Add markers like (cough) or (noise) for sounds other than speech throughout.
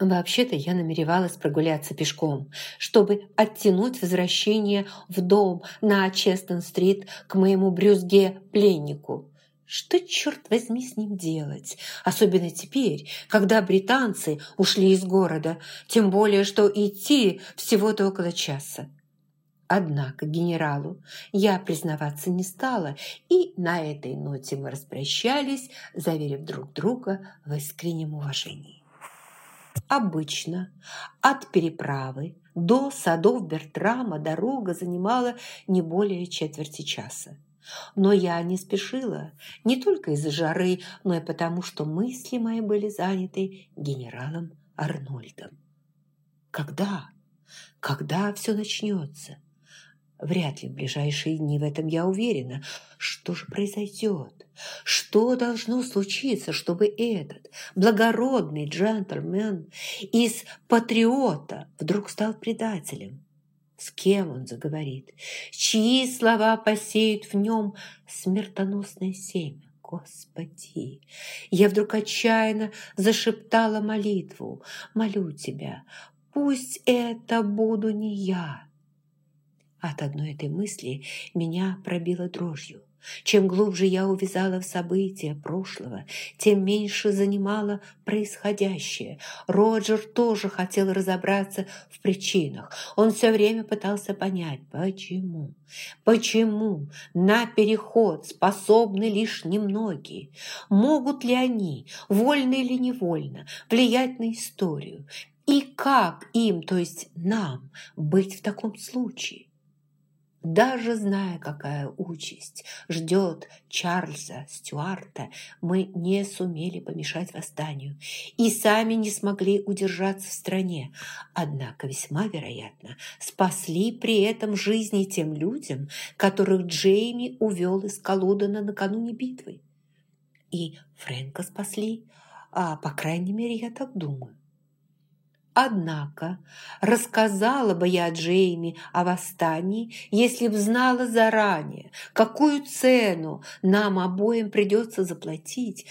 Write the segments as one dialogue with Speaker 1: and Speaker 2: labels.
Speaker 1: Вообще-то я намеревалась прогуляться пешком, чтобы оттянуть возвращение в дом на Честон-стрит к моему брюзге-пленнику. Что, черт возьми, с ним делать? Особенно теперь, когда британцы ушли из города, тем более, что идти всего-то около часа. Однако генералу я признаваться не стала, и на этой ноте мы распрощались, заверив друг друга в искреннем уважении. Обычно от переправы до садов Бертрама дорога занимала не более четверти часа. Но я не спешила, не только из-за жары, но и потому, что мысли мои были заняты генералом Арнольдом. Когда? Когда все начнется? Вряд ли в ближайшие дни, в этом я уверена. Что же произойдет? Что должно случиться, чтобы этот благородный джентльмен из патриота вдруг стал предателем? С кем он заговорит? Чьи слова посеют в нем смертоносное семя? Господи! Я вдруг отчаянно зашептала молитву. Молю Тебя, пусть это буду не я. От одной этой мысли меня пробило дрожью. Чем глубже я увязала в события прошлого, тем меньше занимало происходящее. Роджер тоже хотел разобраться в причинах. Он все время пытался понять, почему. Почему на переход способны лишь немногие? Могут ли они, вольно или невольно, влиять на историю? И как им, то есть нам, быть в таком случае? Даже зная, какая участь ждет Чарльза Стюарта, мы не сумели помешать восстанию и сами не смогли удержаться в стране. Однако весьма вероятно спасли при этом жизни тем людям, которых Джейми увел из Колудана накануне битвы. И Фрэнка спасли, а, по крайней мере, я так думаю. Однако рассказала бы я Джейми о восстании, если б знала заранее, какую цену нам обоим придется заплатить.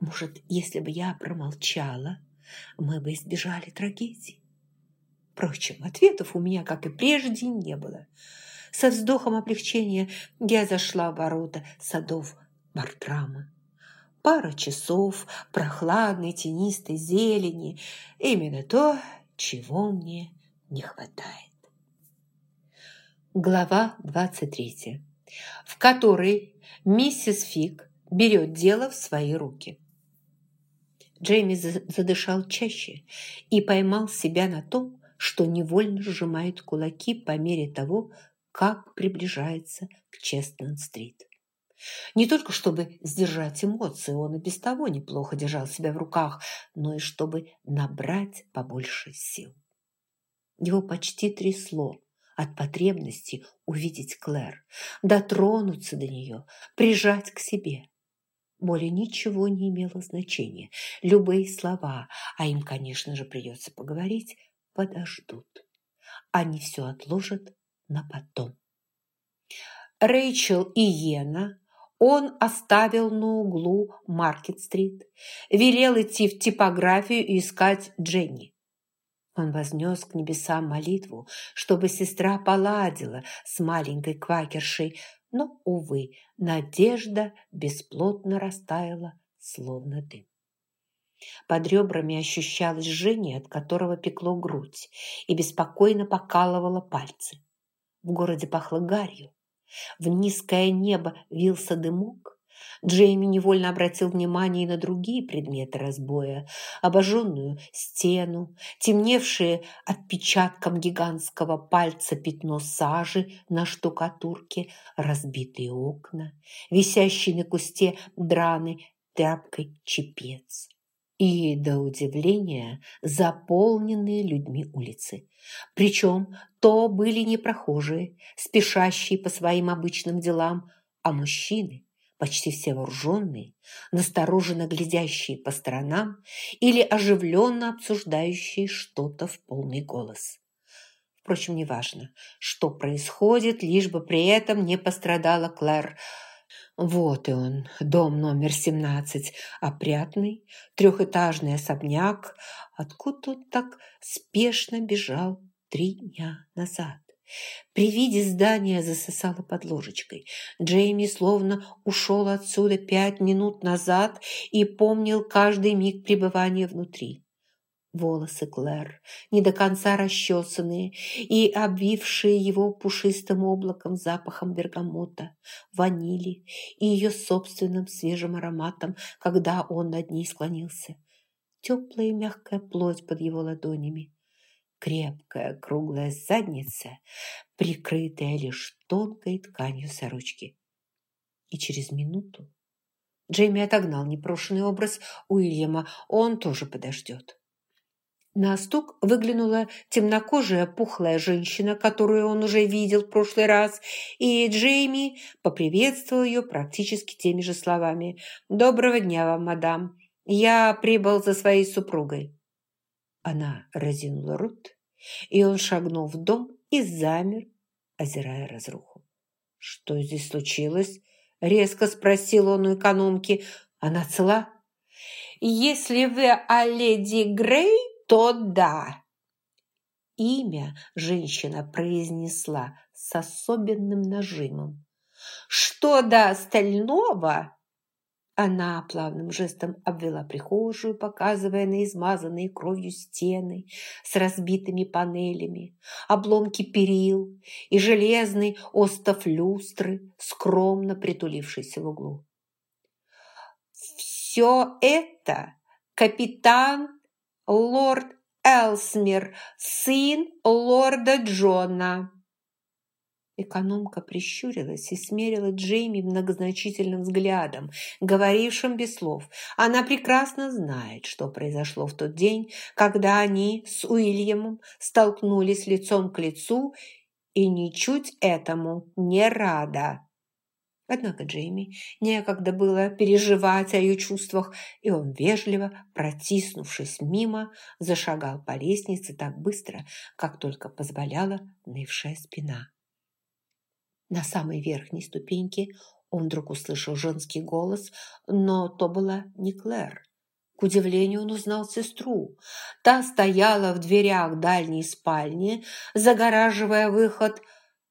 Speaker 1: Может, если бы я промолчала, мы бы избежали трагедии. Впрочем, ответов у меня, как и прежде, не было. Со вздохом облегчения я зашла в ворота садов Бартрама пара часов прохладной тенистой зелени. Именно то, чего мне не хватает. Глава 23, в которой миссис Фиг берет дело в свои руки. Джейми задышал чаще и поймал себя на том, что невольно сжимает кулаки по мере того, как приближается к Честнан-стрит. Не только чтобы сдержать эмоции, он и без того неплохо держал себя в руках, но и чтобы набрать побольше сил. Его почти трясло от потребности увидеть Клэр, дотронуться до нее, прижать к себе. Более ничего не имело значения. Любые слова, а им, конечно же, придется поговорить, подождут. Они все отложат на потом. Рэйчел и Йена он оставил на углу Маркет-стрит, велел идти в типографию и искать Дженни. Он вознес к небесам молитву, чтобы сестра поладила с маленькой квакершей, но, увы, надежда бесплотно растаяла, словно дым. Под ребрами ощущалось жжение, от которого пекло грудь, и беспокойно покалывало пальцы. В городе пахло гарью. В низкое небо вился дымок. Джейми невольно обратил внимание и на другие предметы разбоя. Обожженную стену, темневшие отпечатком гигантского пальца пятно сажи на штукатурке, разбитые окна, висящий на кусте драны тряпкой чепец и, до удивления, заполненные людьми улицы. Причем то были не прохожие, спешащие по своим обычным делам, а мужчины, почти все вооруженные, настороженно глядящие по сторонам или оживленно обсуждающие что-то в полный голос. Впрочем, неважно, что происходит, лишь бы при этом не пострадала Клэр. Вот и он, дом номер 17, опрятный, трехэтажный особняк. Откуда он так спешно бежал три дня назад? При виде здания засосало под ложечкой. Джейми словно ушел отсюда пять минут назад и помнил каждый миг пребывания внутри. Волосы Клэр, не до конца расчесанные и обвившие его пушистым облаком запахом бергамота, ванили и ее собственным свежим ароматом, когда он над ней склонился. Теплая и мягкая плоть под его ладонями. Крепкая круглая задница, прикрытая лишь тонкой тканью сорочки. И через минуту Джейми отогнал непрошенный образ Уильяма. Он тоже подождет. На стук выглянула темнокожая пухлая женщина, которую он уже видел в прошлый раз, и Джейми поприветствовал ее практически теми же словами. «Доброго дня вам, мадам. Я прибыл за своей супругой». Она разинула рот, и он шагнул в дом и замер, озирая разруху. «Что здесь случилось?» – резко спросил он у экономки. «Она цела?» «Если вы о леди Грей, то да. Имя женщина произнесла с особенным нажимом. Что до остального? Она плавным жестом обвела прихожую, показывая на измазанные кровью стены с разбитыми панелями, обломки перил и железный остов люстры, скромно притулившийся в углу. «Все это капитан лорд Элсмир, сын лорда Джона». Экономка прищурилась и смерила Джейми многозначительным взглядом, говорившим без слов. Она прекрасно знает, что произошло в тот день, когда они с Уильямом столкнулись лицом к лицу, и ничуть этому не рада. Однако Джейми некогда было переживать о ее чувствах, и он вежливо, протиснувшись мимо, зашагал по лестнице так быстро, как только позволяла нывшая спина. На самой верхней ступеньке он вдруг услышал женский голос, но то была не Клэр. К удивлению он узнал сестру. Та стояла в дверях дальней спальни, загораживая выход,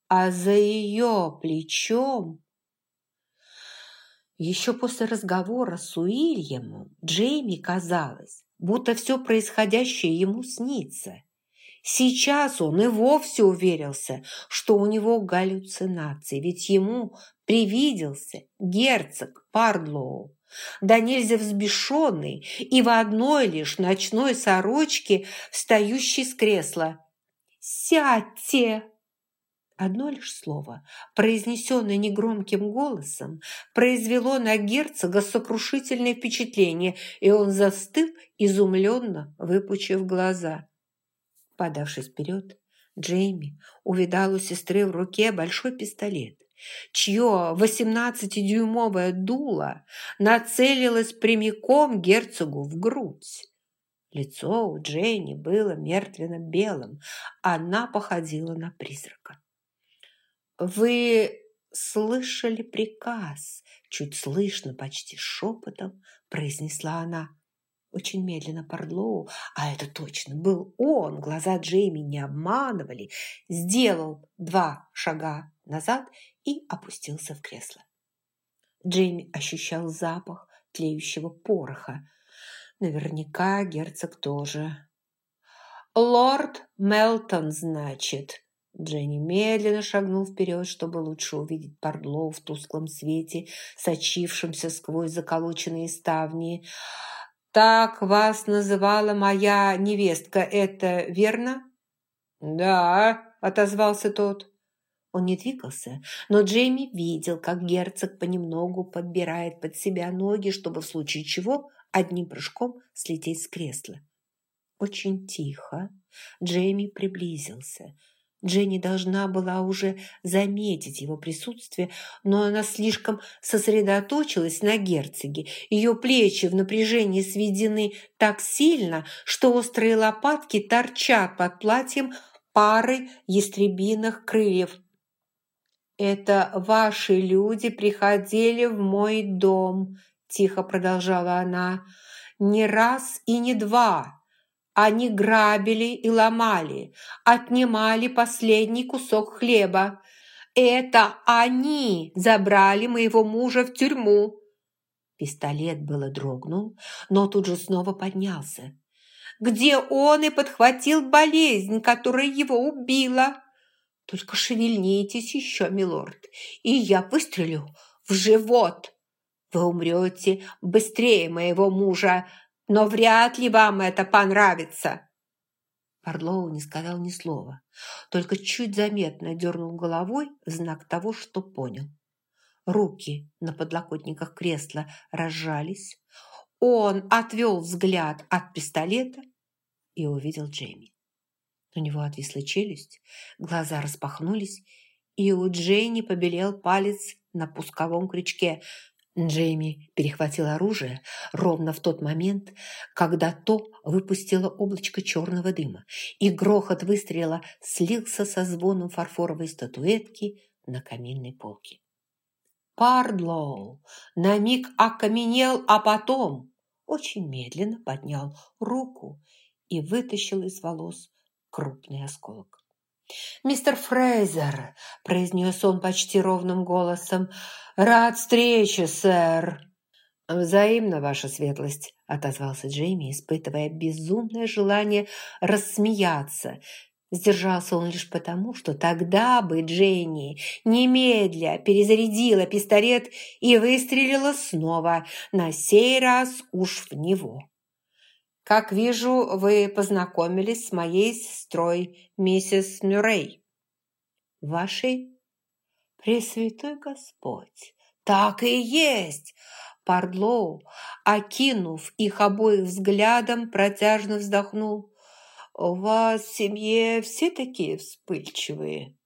Speaker 1: а за ее плечом еще после разговора с Уильямом Джейми казалось, будто все происходящее ему снится. Сейчас он и вовсе уверился, что у него галлюцинации, ведь ему привиделся герцог Пардлоу, да нельзя взбешенный и в одной лишь ночной сорочке, встающий с кресла. «Сядьте!» Одно лишь слово, произнесенное негромким голосом, произвело на герцога сокрушительное впечатление, и он застыл, изумленно выпучив глаза. Подавшись вперед, Джейми увидал у сестры в руке большой пистолет, чье восемнадцатидюймовое дуло нацелилось прямиком герцогу в грудь. Лицо у Джейни было мертвенно-белым, она походила на призрака. «Вы слышали приказ?» Чуть слышно, почти шепотом произнесла она. Очень медленно Пардлоу, а это точно был он, глаза Джейми не обманывали, сделал два шага назад и опустился в кресло. Джейми ощущал запах тлеющего пороха. Наверняка герцог тоже. «Лорд Мелтон, значит», Дженни медленно шагнул вперед, чтобы лучше увидеть Пардлоу в тусклом свете, сочившемся сквозь заколоченные ставни. «Так вас называла моя невестка, это верно?» «Да», — отозвался тот. Он не двигался, но Джейми видел, как герцог понемногу подбирает под себя ноги, чтобы в случае чего одним прыжком слететь с кресла. Очень тихо Джейми приблизился — Дженни должна была уже заметить его присутствие, но она слишком сосредоточилась на герцоге. Ее плечи в напряжении сведены так сильно, что острые лопатки торчат под платьем пары ястребиных крыльев. «Это ваши люди приходили в мой дом», – тихо продолжала она, – «не раз и не два. Они грабили и ломали, отнимали последний кусок хлеба. Это они забрали моего мужа в тюрьму». Пистолет было дрогнул, но тут же снова поднялся. «Где он и подхватил болезнь, которая его убила?» Только шевельнитесь еще, милорд, и я выстрелю в живот. Вы умрете быстрее моего мужа, но вряд ли вам это понравится». Парлоу не сказал ни слова, только чуть заметно дернул головой в знак того, что понял. Руки на подлокотниках кресла разжались. Он отвел взгляд от пистолета и увидел Джейми. У него отвисла челюсть, глаза распахнулись, и у Джейни побелел палец на пусковом крючке. Джейми перехватил оружие ровно в тот момент, когда то выпустило облачко черного дыма, и грохот выстрела слился со звоном фарфоровой статуэтки на каминной полке. Пардлоу на миг окаменел, а потом очень медленно поднял руку и вытащил из волос крупный осколок. «Мистер Фрейзер!» – произнес он почти ровным голосом. «Рад встрече, сэр!» «Взаимно, ваша светлость!» – отозвался Джейми, испытывая безумное желание рассмеяться. Сдержался он лишь потому, что тогда бы Дженни немедля перезарядила пистолет и выстрелила снова, на сей раз уж в него. Как вижу, вы познакомились с моей сестрой, миссис Мюррей. Вашей? Пресвятой Господь! Так и есть! Пардлоу, окинув их обоих взглядом, протяжно вздохнул. «У вас в семье все такие вспыльчивые?»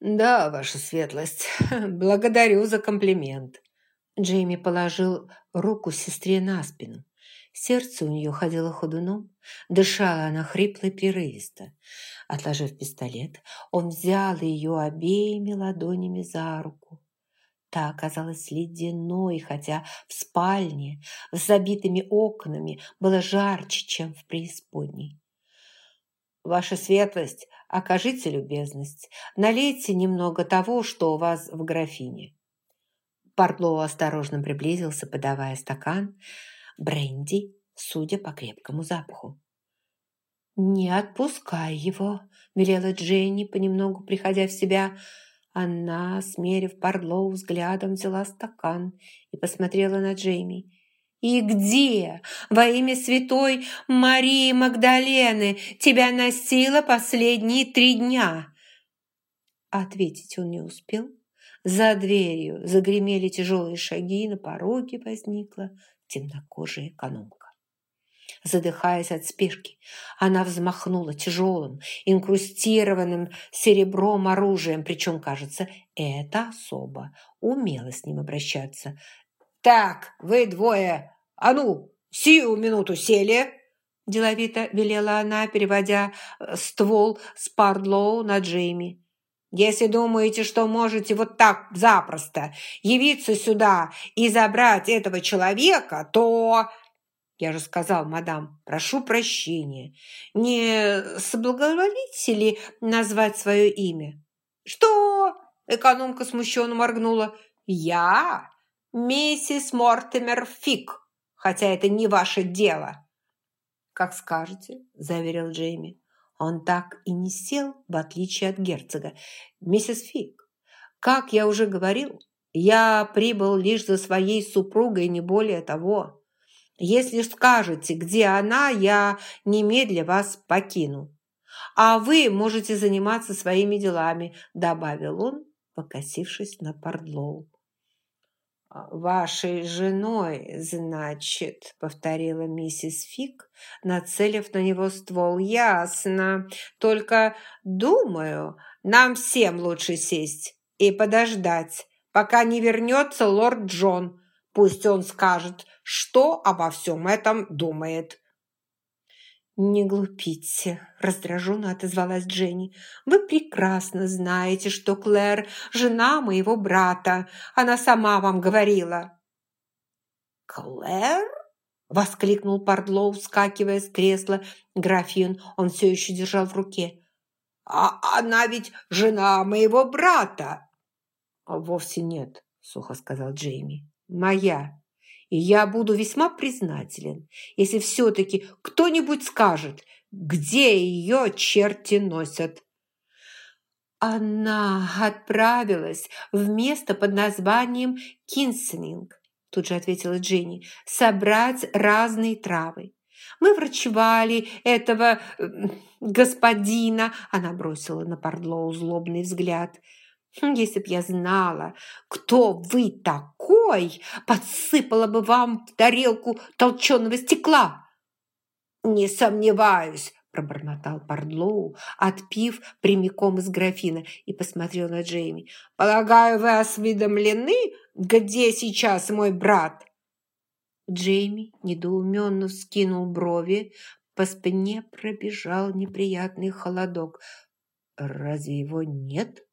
Speaker 1: «Да, ваша светлость. (laughs) Благодарю за комплимент». Джейми положил руку сестре на спину. Сердце у нее ходило ходуном, дышала она хрипло и прерывисто. Отложив пистолет, он взял ее обеими ладонями за руку. Та оказалась ледяной, хотя в спальне с забитыми окнами было жарче, чем в преисподней. «Ваша светлость, окажите любезность, налейте немного того, что у вас в графине». Партлоу осторожно приблизился, подавая стакан, бренди, судя по крепкому запаху. «Не отпускай его», – велела Дженни, понемногу приходя в себя. Она, смерив Парлоу взглядом, взяла стакан и посмотрела на Джейми. «И где, во имя святой Марии Магдалены, тебя носила последние три дня?» Ответить он не успел. За дверью загремели тяжелые шаги, на пороге возникла темнокожая экономка. Задыхаясь от спешки, она взмахнула тяжелым, инкрустированным серебром оружием, причем, кажется, эта особа умела с ним обращаться. «Так, вы двое, а ну, сию минуту сели!» Деловито велела она, переводя э, ствол с Пардлоу на Джейми. Если думаете, что можете вот так запросто явиться сюда и забрать этого человека, то...» «Я же сказал, мадам, прошу прощения. Не соблаговолите ли назвать свое имя?» «Что?» – экономка смущенно моргнула. «Я миссис Мортимер Фик, хотя это не ваше дело». «Как скажете», – заверил Джейми. Он так и не сел, в отличие от герцога. «Миссис Фиг, как я уже говорил, я прибыл лишь за своей супругой, не более того. Если скажете, где она, я немедля вас покину. А вы можете заниматься своими делами», добавил он, покосившись на Пардлоу. «Вашей женой, значит», — повторила миссис Фик, нацелив на него ствол. «Ясно. Только, думаю, нам всем лучше сесть и подождать, пока не вернется лорд Джон. Пусть он скажет, что обо всем этом думает». «Не глупите», – раздраженно отозвалась Дженни. «Вы прекрасно знаете, что Клэр – жена моего брата. Она сама вам говорила».
Speaker 2: «Клэр?» – воскликнул Пардлоу, вскакивая с кресла. Графин он все еще держал в руке. «А она ведь жена моего брата!»
Speaker 1: «Вовсе нет», – сухо сказал Джейми. «Моя и я буду весьма признателен, если все-таки кто-нибудь скажет, где ее черти носят. Она отправилась в место под названием Кинсенинг, тут же ответила Дженни, собрать разные травы. Мы врачевали этого господина, она бросила на Пардлоу злобный взгляд – если б я знала, кто вы такой, подсыпала бы вам в тарелку толченого стекла.
Speaker 2: Не сомневаюсь,
Speaker 1: пробормотал Пардлоу, отпив прямиком из графина и посмотрел на Джейми.
Speaker 2: «Полагаю, вы осведомлены, где сейчас мой брат?»
Speaker 1: Джейми недоуменно вскинул брови, по спине пробежал неприятный холодок. «Разве его нет?»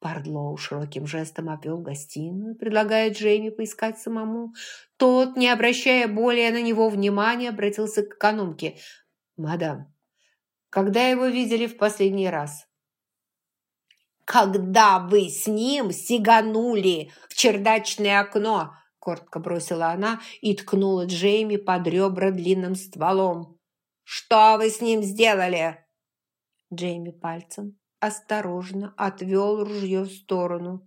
Speaker 1: Пардлоу широким жестом обвел гостиную, предлагая Джейми поискать самому. Тот, не обращая более на него внимания, обратился к экономке. «Мадам, когда его видели в последний раз?»
Speaker 2: «Когда вы с ним сиганули в чердачное окно!» Коротко бросила она и ткнула Джейми под ребра длинным стволом. «Что вы с ним сделали?»
Speaker 1: Джейми пальцем осторожно отвел ружье в сторону.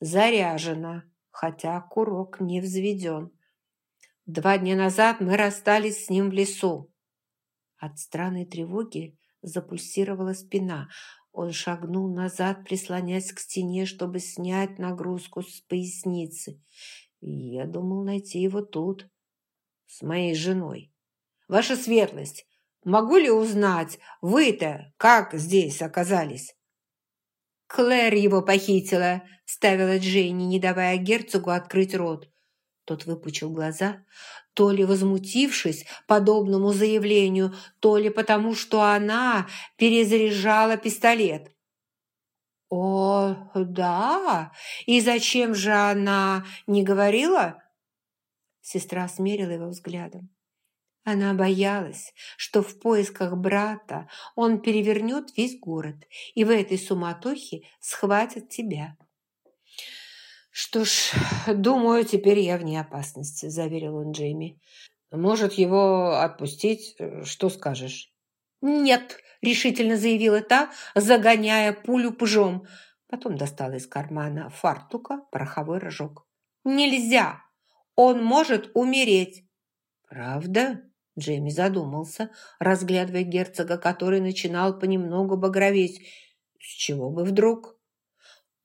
Speaker 1: Заряжено, хотя курок не взведен. Два дня назад мы расстались с ним в лесу. От странной тревоги запульсировала спина. Он шагнул назад, прислонясь к стене, чтобы снять нагрузку с поясницы. Я думал найти его тут, с моей женой. «Ваша светлость, Могу ли узнать, вы-то как здесь оказались?» «Клэр его похитила», – ставила Джейни, не давая герцогу открыть рот. Тот выпучил глаза, то ли возмутившись подобному заявлению, то ли потому, что она перезаряжала пистолет. «О, да? И зачем же она не говорила?» Сестра смерила его взглядом. Она боялась, что в поисках брата он перевернет весь город, и в этой суматохе схватят тебя. «Что ж, думаю, теперь я вне опасности», – заверил он Джейми. «Может, его отпустить? Что скажешь?» «Нет», – решительно заявила та, загоняя пулю пужом. Потом достала из кармана фартука пороховой рожок. «Нельзя! Он может умереть!» «Правда?» Джейми задумался, разглядывая герцога, который начинал понемногу багроветь. С чего бы вдруг?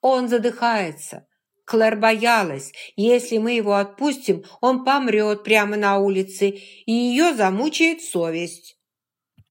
Speaker 1: Он задыхается. Клэр боялась, если мы его отпустим, он помрет прямо на улице, и ее замучает совесть.